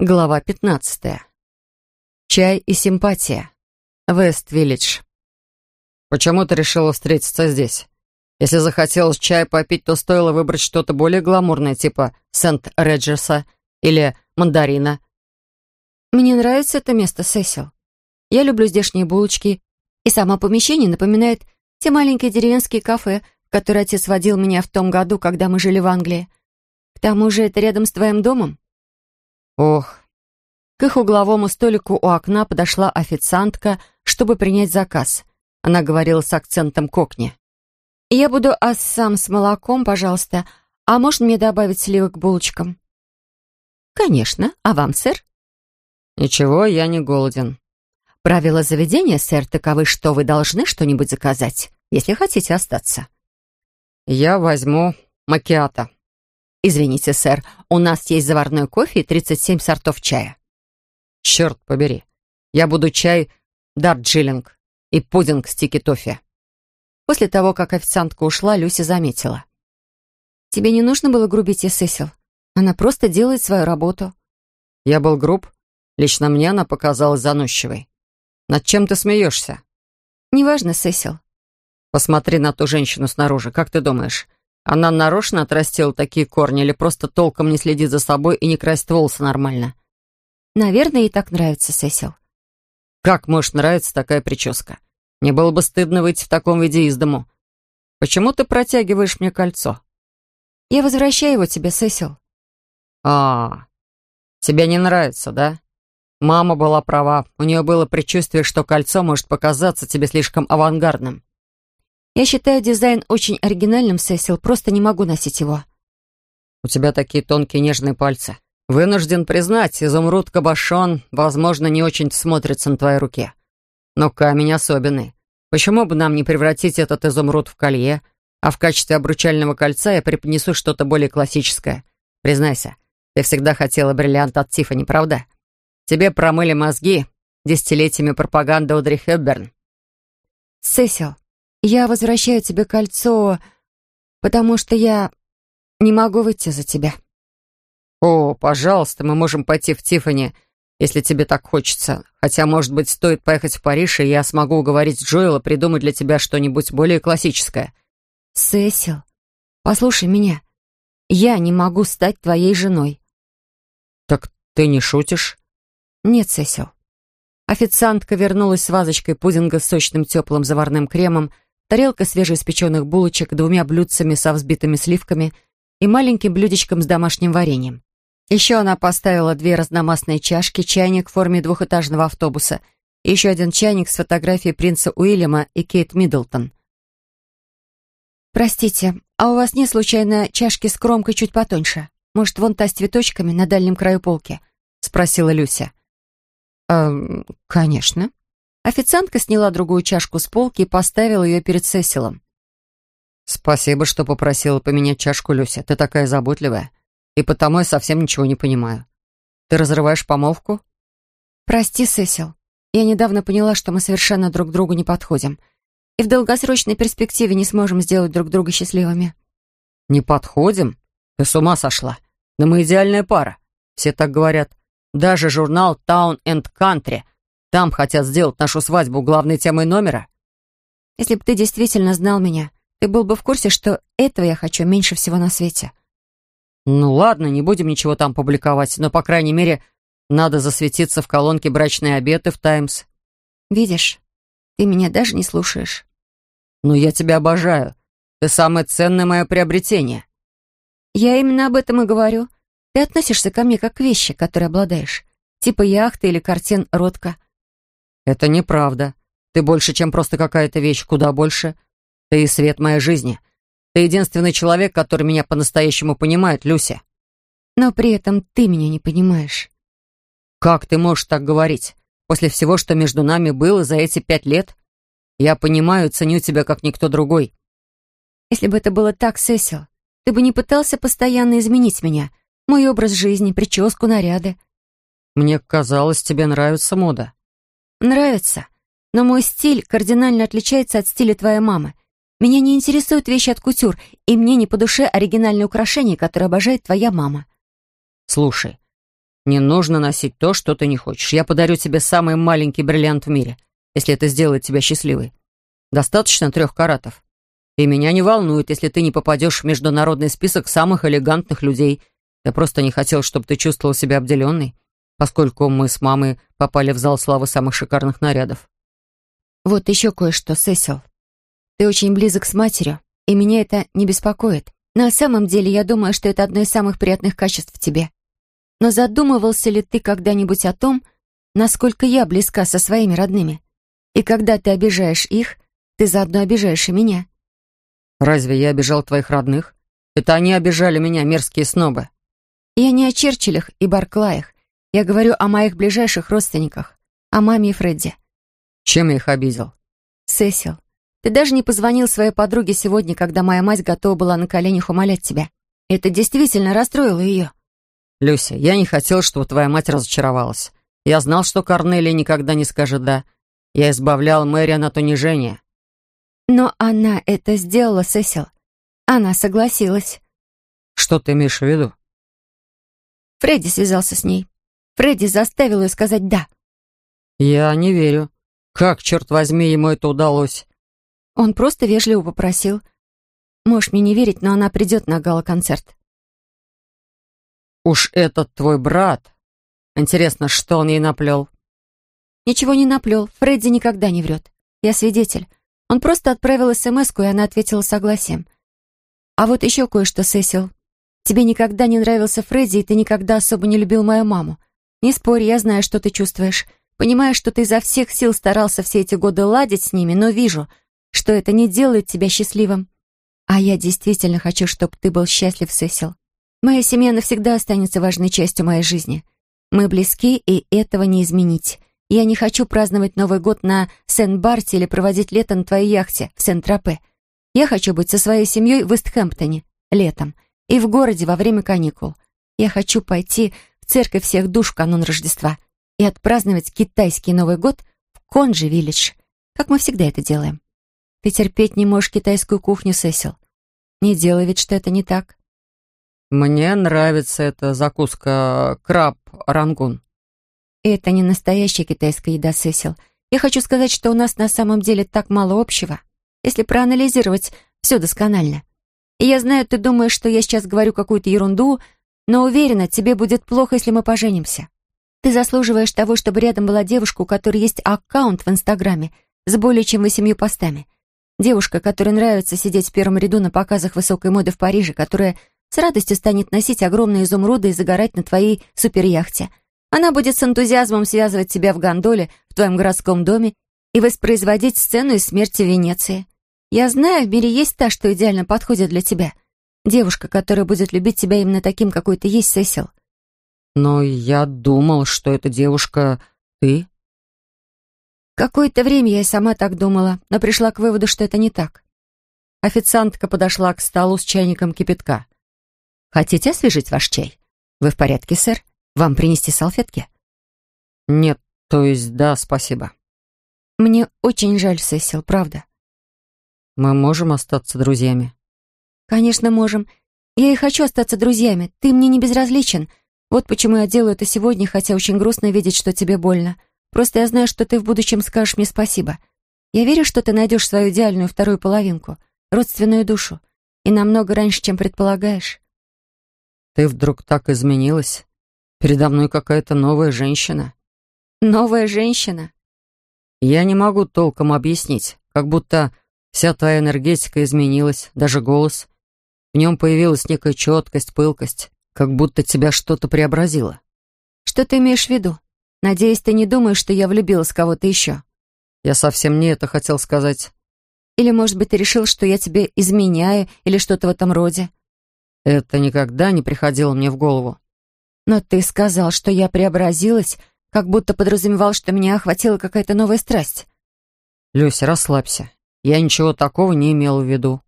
Глава 15. Чай и симпатия. Вест-Виллидж. «Почему ты решила встретиться здесь? Если захотелось чай попить, то стоило выбрать что-то более гламурное, типа Сент-Реджерса или Мандарина». «Мне нравится это место, Сесил. Я люблю здешние булочки, и само помещение напоминает те маленькие деревенские кафе, в которые отец водил меня в том году, когда мы жили в Англии. К тому же это рядом с твоим домом». Ох. К их угловому столику у окна подошла официантка, чтобы принять заказ. Она говорила с акцентом кокни. «Я буду ассам с молоком, пожалуйста. А можно мне добавить сливок к булочкам?» «Конечно. А вам, сэр?» «Ничего, я не голоден». «Правила заведения, сэр, таковы, что вы должны что-нибудь заказать, если хотите остаться». «Я возьму макиато». «Извините, сэр, у нас есть заварной кофе и 37 сортов чая». «Черт побери, я буду чай дарджилинг и пудинг стики тофи». После того, как официантка ушла, Люся заметила. «Тебе не нужно было грубить, Сесил. Она просто делает свою работу». «Я был груб. Лично мне она показалась заносчивой. Над чем ты смеешься?» «Неважно, Сесил». «Посмотри на ту женщину снаружи. Как ты думаешь, она нарочно отрастила такие корни или просто толком не следит за собой и не красит волосы нормально?» «Наверное, ей так нравится, Сесил». «Как может нравиться такая прическа? Мне было бы стыдно выйти в таком виде из дому. Почему ты протягиваешь мне кольцо?» «Я возвращаю его тебе, Сесил». «А, тебе не нравится, да?» Мама была права. У нее было предчувствие, что кольцо может показаться тебе слишком авангардным. Я считаю дизайн очень оригинальным, Сесил, просто не могу носить его. У тебя такие тонкие нежные пальцы. Вынужден признать, изумруд кабошон, возможно, не очень смотрится на твоей руке. Но камень особенный. Почему бы нам не превратить этот изумруд в колье, а в качестве обручального кольца я преподнесу что-то более классическое? Признайся, ты всегда хотела бриллиант от Тиффани, правда? Тебе промыли мозги десятилетиями пропаганды Одри Хепберн. Сесил, я возвращаю тебе кольцо, потому что я не могу выйти за тебя. О, пожалуйста, мы можем пойти в Тиффани, если тебе так хочется. Хотя, может быть, стоит поехать в Париж, и я смогу уговорить Джоэла придумать для тебя что-нибудь более классическое. Сесил, послушай меня. Я не могу стать твоей женой. Так ты не шутишь? «Нет, Сесил». Официантка вернулась с вазочкой пудинга с сочным теплым заварным кремом, тарелкой свежеиспеченных булочек, двумя блюдцами со взбитыми сливками и маленьким блюдечком с домашним вареньем. Еще она поставила две разномастные чашки, чайник в форме двухэтажного автобуса и еще один чайник с фотографией принца Уильяма и Кейт Миддлтон. «Простите, а у вас нет, случайно, чашки с кромкой чуть потоньше? Может, вон та с цветочками на дальнем краю полки?» — спросила Люся. «Эм, конечно». Официантка сняла другую чашку с полки и поставила ее перед Сесилом. «Спасибо, что попросила поменять чашку, Люся. Ты такая заботливая. И потому я совсем ничего не понимаю. Ты разрываешь помолвку?» «Прости, Сесил. Я недавно поняла, что мы совершенно друг другу не подходим. И в долгосрочной перспективе не сможем сделать друг друга счастливыми». «Не подходим? Ты с ума сошла. Да мы идеальная пара. Все так говорят. Даже журнал Town and Country. Там хотят сделать нашу свадьбу главной темой номера. Если бы ты действительно знал меня, ты был бы в курсе, что этого я хочу меньше всего на свете. Ну ладно, не будем ничего там публиковать, но, по крайней мере, надо засветиться в колонке «Брачные обеты» в «Таймс». Видишь, ты меня даже не слушаешь. Ну, я тебя обожаю. Ты самое ценное мое приобретение. Я именно об этом и говорю. Ты относишься ко мне как к вещи, которые обладаешь. Типа яхты или картин Ротко. Это неправда. Ты больше, чем просто какая-то вещь, куда больше. Ты свет моей жизни. Ты единственный человек, который меня по-настоящему понимает, Люся. Но при этом ты меня не понимаешь. Как ты можешь так говорить? После всего, что между нами было за эти пять лет? Я понимаю и ценю тебя, как никто другой. Если бы это было так, Сесил, ты бы не пытался постоянно изменить меня — мой образ жизни, прическу, наряды. Мне казалось, тебе нравится мода. Нравится. Но мой стиль кардинально отличается от стиля твоей мамы. Меня не интересуют вещи от кутюр, и мне не по душе оригинальные украшения, которые обожает твоя мама. Слушай, Не нужно носить то, что ты не хочешь. Я подарю тебе самый маленький бриллиант в мире, если это сделает тебя счастливой. Достаточно трех каратов. И меня не волнует, если ты не попадешь в международный список самых элегантных людей. Я просто не хотел, чтобы ты чувствовал себя обделенной, поскольку мы с мамой попали в зал славы самых шикарных нарядов. Вот еще кое-что, Сесил. Ты очень близок с матерью, и меня это не беспокоит. На самом деле, я думаю, что это одно из самых приятных качеств в тебе. Но задумывался ли ты когда-нибудь о том, насколько я близка со своими родными? И когда ты обижаешь их, ты заодно обижаешь и меня. Разве я обижал твоих родных? Это они обижали меня, мерзкие снобы. Я не о Черчиллях и Барклаях. Я говорю о моих ближайших родственниках, о маме и Фредди. Чем я их обидел? Сесил, ты даже не позвонил своей подруге сегодня, когда моя мать готова была на коленях умолять тебя. Это действительно расстроило ее. Люся, я не хотел, чтобы твоя мать разочаровалась. Я знал, что Корнелия никогда не скажет «да». Я избавлял Мэриан от унижения. Но она это сделала, Сесил. Она согласилась. Что ты имеешь в виду? Фредди связался с ней. Фредди заставил ее сказать «да». Я не верю. Как, черт возьми, ему это удалось? Он просто вежливо попросил. Можешь мне не верить, но она придет на гала-концерт. Уж этот твой брат. Интересно, что он ей наплел? Ничего не наплел. Фредди никогда не врет. Я свидетель. Он просто отправил смс и она ответила согласием. А вот еще кое-что, Сесил. Тебе никогда не нравился Фредди, и ты никогда особо не любил мою маму. Не спорь, я знаю, что ты чувствуешь. Понимаю, что ты изо всех сил старался все эти годы ладить с ними, но вижу, что это не делает тебя счастливым. А я действительно хочу, чтобы ты был счастлив, Сесил. Моя семья навсегда останется важной частью моей жизни. Мы близки, и этого не изменить. Я не хочу праздновать Новый год на Сен-Барте или проводить лето на твоей яхте в Сен-Тропе. Я хочу быть со своей семьей в Истхэмптоне летом и в городе во время каникул. Я хочу пойти в церковь всех душ в канун Рождества и отпраздновать китайский Новый год в Конджи-Виллидж, как мы всегда это делаем. Ты терпеть не можешь китайскую кухню, Сесил. Не делай вид, что это не так. Мне нравится эта закуска краб-рангун. Это не настоящая китайская еда, Сесил. Я хочу сказать, что у нас на самом деле так мало общего, если проанализировать все досконально. И я знаю, ты думаешь, что я сейчас говорю какую-то ерунду, но уверена, тебе будет плохо, если мы поженимся. Ты заслуживаешь того, чтобы рядом была девушка, у которой есть аккаунт в Инстаграме с более чем восемью постами. Девушка, которой нравится сидеть в первом ряду на показах высокой моды в Париже, которая с радостью станет носить огромные изумруды и загорать на твоей суперяхте — она будет с энтузиазмом связывать тебя в гондоле в твоем городском доме и воспроизводить сцену из смерти Венеции. Я знаю, в мире есть та, что идеально подходит для тебя. Девушка, которая будет любить тебя именно таким, какой ты есть, Сесил. Но я думал, что эта девушка ты. Какое-то время я и сама так думала, но пришла к выводу, что это не так. Официантка подошла к столу с чайником кипятка. «Хотите освежить ваш чай? Вы в порядке, сэр?» Вам принести салфетки?» «Нет, то есть да, спасибо». «Мне очень жаль, Сесил, правда». «Мы можем остаться друзьями?» «Конечно, можем. Я и хочу остаться друзьями. Ты мне не безразличен. Вот почему я делаю это сегодня, хотя очень грустно видеть, что тебе больно. Просто я знаю, что ты в будущем скажешь мне спасибо. Я верю, что ты найдешь свою идеальную вторую половинку, родственную душу, и намного раньше, чем предполагаешь». «Ты вдруг так изменилась?» Передо мной какая-то новая женщина. Новая женщина? Я не могу толком объяснить. Как будто вся твоя энергетика изменилась, даже голос. В нем появилась некая четкость, пылкость. Как будто тебя что-то преобразило. Что ты имеешь в виду? Надеюсь, ты не думаешь, что я влюбилась в кого-то еще? Я совсем не это хотел сказать. Или, может быть, ты решил, что я тебе изменяю или что-то в этом роде? Это никогда не приходило мне в голову. Но ты сказал, что я преобразилась, как будто подразумевал, что меня охватила какая-то новая страсть. Люся, расслабься. Я ничего такого не имел в виду.